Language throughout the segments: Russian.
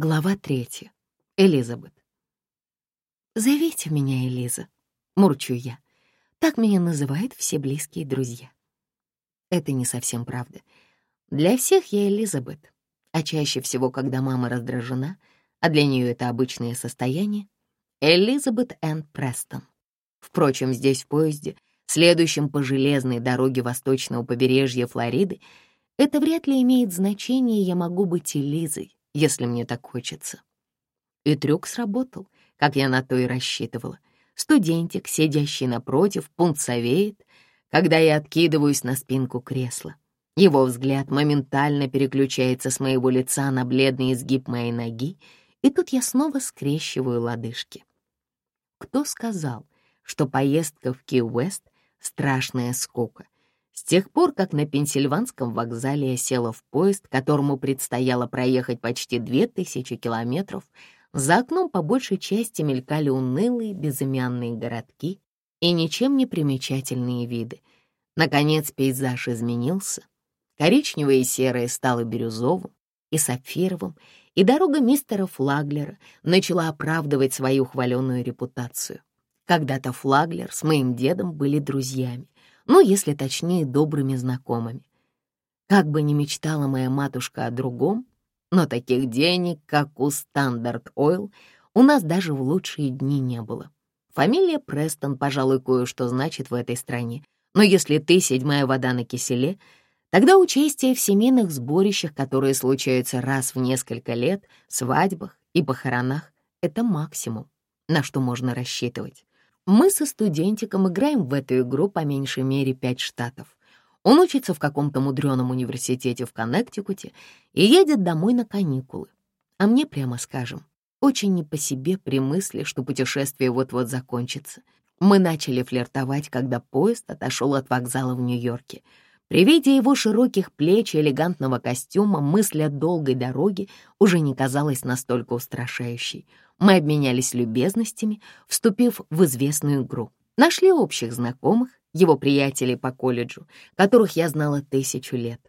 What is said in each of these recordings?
Глава третья. Элизабет. «Зовите меня Элиза», — мурчу я. Так меня называют все близкие друзья. Это не совсем правда. Для всех я Элизабет, а чаще всего, когда мама раздражена, а для нее это обычное состояние, Элизабет Энн Престон. Впрочем, здесь в поезде, следующем по железной дороге восточного побережья Флориды, это вряд ли имеет значение, я могу быть Элизой, если мне так хочется. И трюк сработал, как я на то и рассчитывала. Студентик, сидящий напротив, пунцовеет, когда я откидываюсь на спинку кресла. Его взгляд моментально переключается с моего лица на бледный изгиб моей ноги, и тут я снова скрещиваю лодыжки. Кто сказал, что поездка в Ки-Уэст — страшная скука? С тех пор, как на Пенсильванском вокзале я села в поезд, которому предстояло проехать почти две тысячи километров, за окном по большей части мелькали унылые безымянные городки и ничем не примечательные виды. Наконец пейзаж изменился. Коричневое и серое стало бирюзовым и сапфировым, и дорога мистера Флаглера начала оправдывать свою хваленую репутацию. Когда-то Флаглер с моим дедом были друзьями, ну, если точнее, добрыми знакомыми. Как бы ни мечтала моя матушка о другом, но таких денег, как у Standard Oil, у нас даже в лучшие дни не было. Фамилия Престон, пожалуй, кое-что значит в этой стране. Но если ты седьмая вода на киселе, тогда участие в семейных сборищах, которые случаются раз в несколько лет, свадьбах и похоронах — это максимум, на что можно рассчитывать. Мы со студентиком играем в эту игру по меньшей мере пять штатов. Он учится в каком-то мудреном университете в Коннектикуте и едет домой на каникулы. А мне, прямо скажем, очень не по себе при мысли, что путешествие вот-вот закончится. Мы начали флиртовать, когда поезд отошел от вокзала в Нью-Йорке. При виде его широких плеч и элегантного костюма мысль о долгой дороге уже не казалась настолько устрашающей. Мы обменялись любезностями, вступив в известную игру. Нашли общих знакомых его приятелей по колледжу, которых я знала тысячу лет.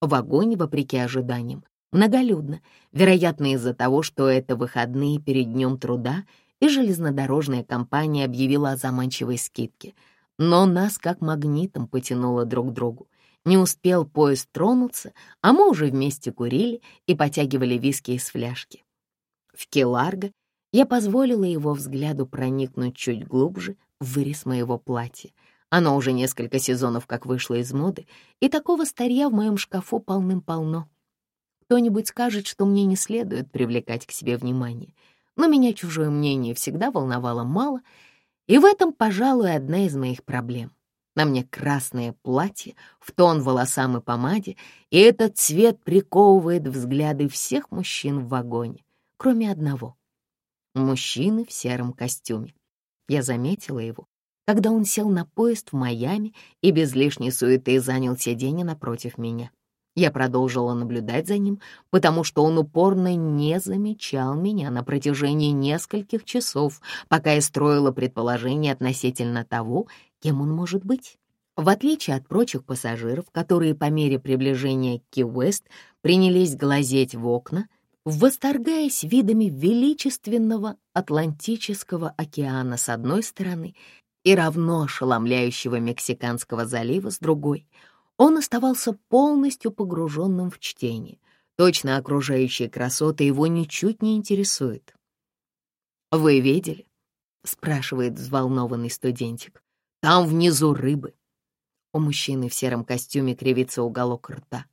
В вопреки ожиданиям, многолюдно, вероятно, из-за того, что это выходные перед днем труда, и железнодорожная компания объявила о заманчивой скидке. Но нас как магнитом потянуло друг к другу. Не успел поезд тронуться, а мы уже вместе курили и потягивали виски из фляжки. В Келарго я позволила его взгляду проникнуть чуть глубже в вырез моего платья — оно уже несколько сезонов как вышло из моды, и такого старья в моем шкафу полным-полно. Кто-нибудь скажет, что мне не следует привлекать к себе внимание, но меня чужое мнение всегда волновало мало, и в этом, пожалуй, одна из моих проблем. На мне красное платье, в тон волосам и помаде, и этот цвет приковывает взгляды всех мужчин в вагоне, кроме одного — мужчины в сером костюме. Я заметила его, когда он сел на поезд в Майами и без лишней суеты занял сиденье напротив меня. Я продолжила наблюдать за ним, потому что он упорно не замечал меня на протяжении нескольких часов, пока я строила предположение относительно того, кем он может быть. В отличие от прочих пассажиров, которые по мере приближения к Ки-Уэст принялись глазеть в окна, восторгаясь видами величественного Атлантического океана с одной стороны и равно ошеломляющего Мексиканского залива с другой, он оставался полностью погруженным в чтение. Точно окружающие красоты его ничуть не интересуют. «Вы видели?» — спрашивает взволнованный студентик. «Там внизу рыбы». У мужчины в сером костюме кривится уголок рта.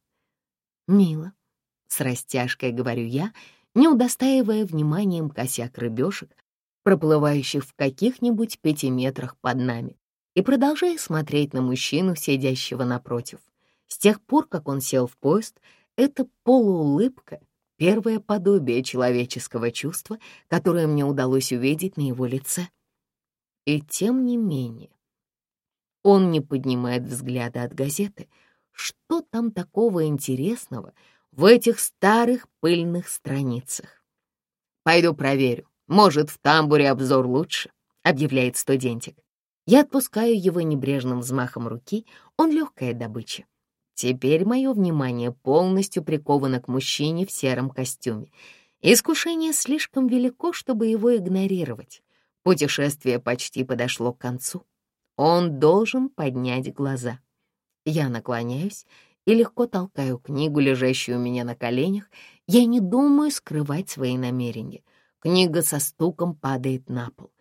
«Мило», — с растяжкой говорю я, не удостаивая вниманием косяк рыбешек, проплывающих в каких-нибудь пяти метрах под нами, и продолжая смотреть на мужчину, сидящего напротив. С тех пор, как он сел в поезд, эта полуулыбка — первое подобие человеческого чувства, которое мне удалось увидеть на его лице. И тем не менее, он не поднимает взгляда от газеты. Что там такого интересного в этих старых пыльных страницах? Пойду проверю, может, в тамбуре обзор лучше, объявляет студентик. Я отпускаю его небрежным взмахом руки, он легкая добыча. Теперь мое внимание полностью приковано к мужчине в сером костюме, Искушение слишком велико, чтобы его игнорировать. Путешествие почти подошло к концу. Он должен поднять глаза. Я наклоняюсь и легко толкаю книгу, лежащую у меня на коленях. Я не думаю скрывать свои намерения. Книга со стуком падает на пол.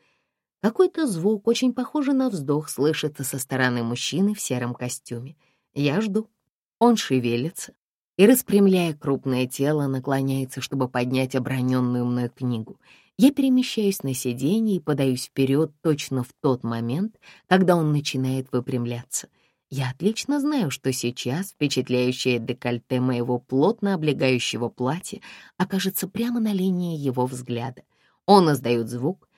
Какой-то звук, очень похожий на вздох, слышится со стороны мужчины в сером костюме. Я жду. Он шевелится и, распрямляя крупное тело, наклоняется, чтобы поднять оброненную мной книгу. Я перемещаюсь на сиденье и подаюсь вперед точно в тот момент, когда он начинает выпрямляться. Я отлично знаю, что сейчас впечатляющее декольте моего плотно облегающего платья окажется прямо на линии его взгляда. Он издает звук,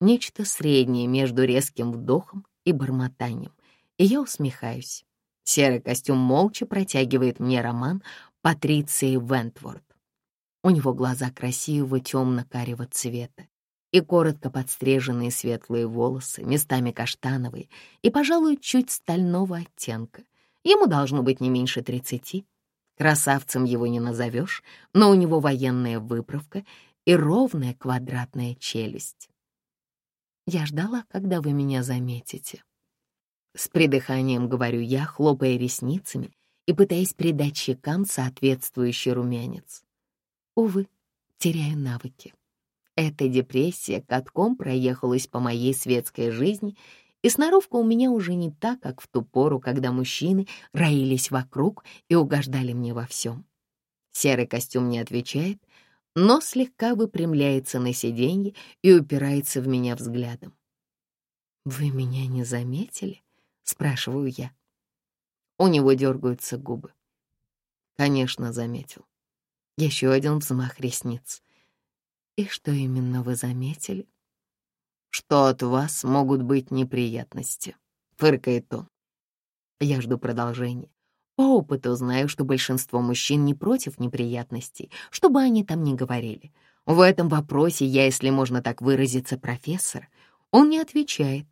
нечто среднее между резким вдохом и бормотанием, и я усмехаюсь. Серый костюм молча протягивает мне роман Патриции Вентворд. У него глаза красивого темно-карего цвета и коротко подстриженные светлые волосы, местами каштановые и, пожалуй, чуть стального оттенка. Ему должно быть не меньше тридцати. Красавцем его не назовешь, но у него военная выправка и ровная квадратная челюсть. Я ждала, когда вы меня заметите. С придыханием говорю я, хлопая ресницами и пытаясь придать щекам соответствующий румянец. Увы, теряю навыки. Эта депрессия катком проехалась по моей светской жизни, и сноровка у меня уже не так, как в ту пору, когда мужчины роились вокруг и угождали мне во всем. Серый костюм не отвечает, но слегка выпрямляется на сиденье и упирается в меня взглядом. «Вы меня не заметили?» — спрашиваю я. У него дергаются губы. Конечно, заметил. Еще один взмах ресниц. И что именно вы заметили? Что от вас могут быть неприятности, фыркает он. Я жду продолжения. По опыту знаю, что большинство мужчин не против неприятностей, чтобы они там не говорили. В этом вопросе я, если можно так выразиться, профессор. Он не отвечает.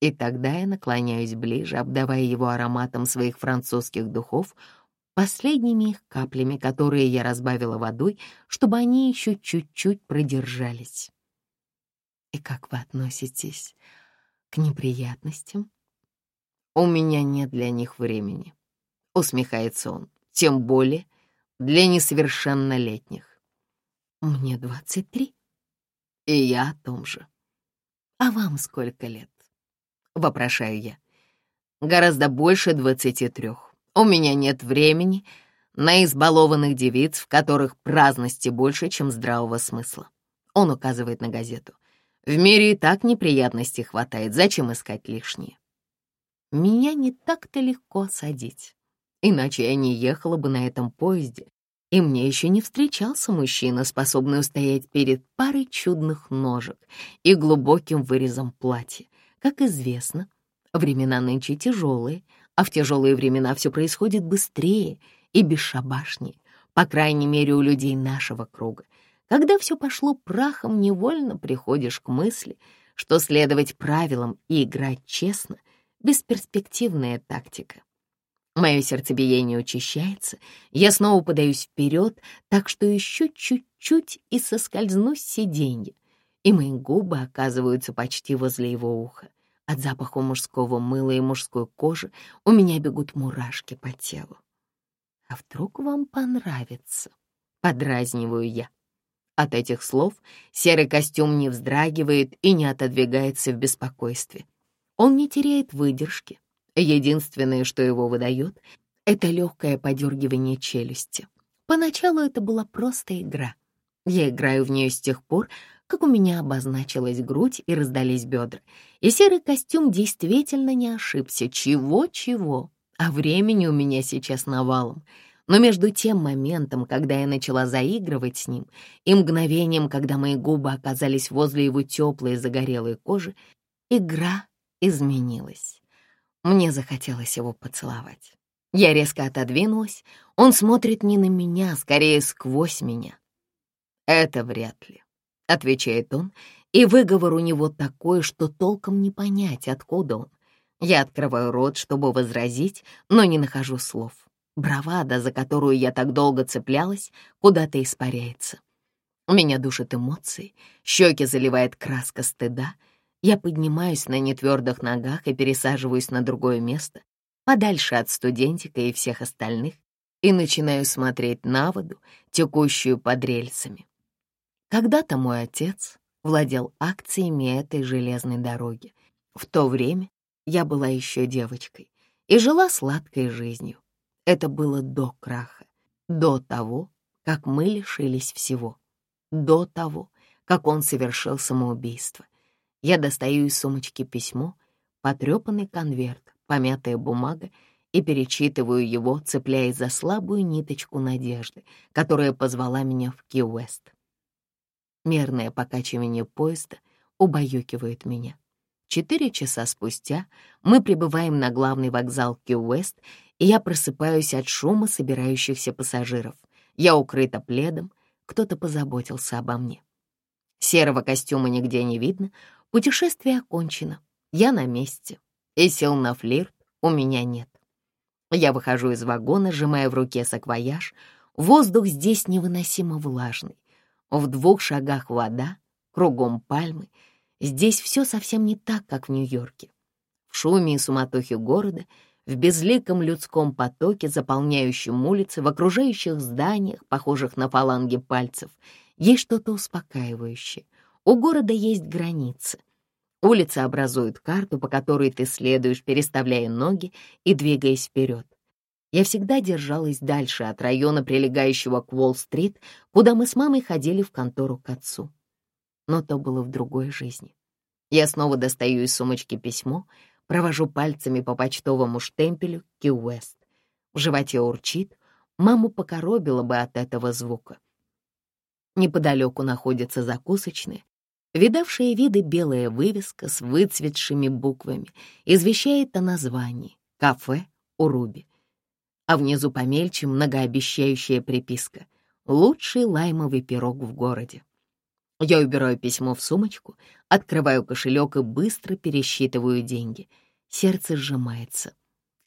И тогда я наклоняюсь ближе, обдавая его ароматом своих французских духов, последними их каплями, которые я разбавила водой, чтобы они еще чуть-чуть продержались. И как вы относитесь к неприятностям? У меня нет для них времени, усмехается он, тем более для несовершеннолетних. Мне двадцать три, и я о том же. А вам сколько лет? Вопрошаю я. Гораздо больше двадцати трех. У меня нет времени на избалованных девиц, в которых праздности больше, чем здравого смысла. Он указывает на газету. В мире и так неприятностей хватает, зачем искать лишние? Меня не так-то легко садить, иначе я не ехала бы на этом поезде, и мне еще не встречался мужчина, способный устоять перед парой чудных ножек и глубоким вырезом платья. Как известно, времена нынче тяжелые — а в тяжелые времена все происходит быстрее и бесшабашнее, по крайней мере, у людей нашего круга. Когда все пошло прахом, невольно приходишь к мысли, что следовать правилам и играть честно — бесперспективная тактика. Мое сердцебиение учащается, я снова подаюсь вперед, так что еще чуть-чуть и соскользну с сиденья, и мои губы оказываются почти возле его уха. От запаха мужского мыла и мужской кожи у меня бегут мурашки по телу. А вдруг вам понравится? Подразниваю я. От этих слов серый костюм не вздрагивает и не отодвигается в беспокойстве. Он не теряет выдержки. Единственное, что его выдает, это легкое подергивание челюсти. Поначалу это была просто игра. Я играю в нее с тех пор, как у меня обозначилась грудь и раздались бедра. И серый костюм действительно не ошибся. Чего-чего. А времени у меня сейчас навалом. Но между тем моментом, когда я начала заигрывать с ним, и мгновением, когда мои губы оказались возле его теплой загорелой кожи, игра изменилась. Мне захотелось его поцеловать. Я резко отодвинулась. Он смотрит не на меня, скорее сквозь меня. Это вряд ли отвечает он, и выговор у него такой, что толком не понять, откуда он. Я открываю рот, чтобы возразить, но не нахожу слов. Бравада, за которую я так долго цеплялась, куда-то испаряется. Меня душат эмоции, щеки заливает краска стыда. Я поднимаюсь на нетвердых ногах и пересаживаюсь на другое место, подальше от студентика и всех остальных, и начинаю смотреть на воду, текущую под рельсами. Когда-то мой отец владел акциями этой железной дороги. В то время я была еще девочкой и жила сладкой жизнью. Это было до краха, до того, как мы лишились всего, до того, как он совершил самоубийство. Я достаю из сумочки письмо, потрепанный конверт, помятая бумага, и перечитываю его, цепляясь за слабую ниточку надежды, которая позвала меня в Ки-Уэст. Мерное покачивание поезда убаюкивает меня. Четыре часа спустя мы прибываем на главный вокзал Ки-Уэст, и я просыпаюсь от шума собирающихся пассажиров. Я укрыта пледом, кто-то позаботился обо мне. Серого костюма нигде не видно, путешествие окончено. Я на месте, и сел на флирт у меня нет. Я выхожу из вагона, сжимая в руке саквояж. Воздух здесь невыносимо влажный. В двух шагах вода, кругом пальмы. Здесь все совсем не так, как в Нью-Йорке. В шуме и суматохе города, в безликом людском потоке, заполняющем улицы, в окружающих зданиях, похожих на фаланги пальцев, есть что-то успокаивающее. У города есть границы. Улицы образуют карту, по которой ты следуешь, переставляя ноги и двигаясь вперед. Я всегда держалась дальше от района, прилегающего к Уолл-стрит, куда мы с мамой ходили в контору к отцу. Но то было в другой жизни. Я снова достаю из сумочки письмо, провожу пальцами по почтовому штемпелю Ки-Уэст. В животе урчит, маму покоробило бы от этого звука. Неподалеку находится закусочная, видавшая виды белая вывеска с выцветшими буквами, извещает о названии «Кафе Уруби» а внизу помельче многообещающая приписка «Лучший лаймовый пирог в городе». Я убираю письмо в сумочку, открываю кошелек и быстро пересчитываю деньги. Сердце сжимается.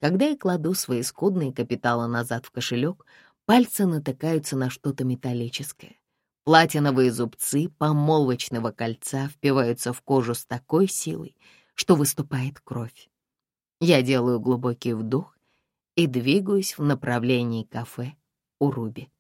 Когда я кладу свои скудные капиталы назад в кошелек, пальцы натыкаются на что-то металлическое. Платиновые зубцы помолвочного кольца впиваются в кожу с такой силой, что выступает кровь. Я делаю глубокий вдох и двигаюсь в направлении кафе у Руби.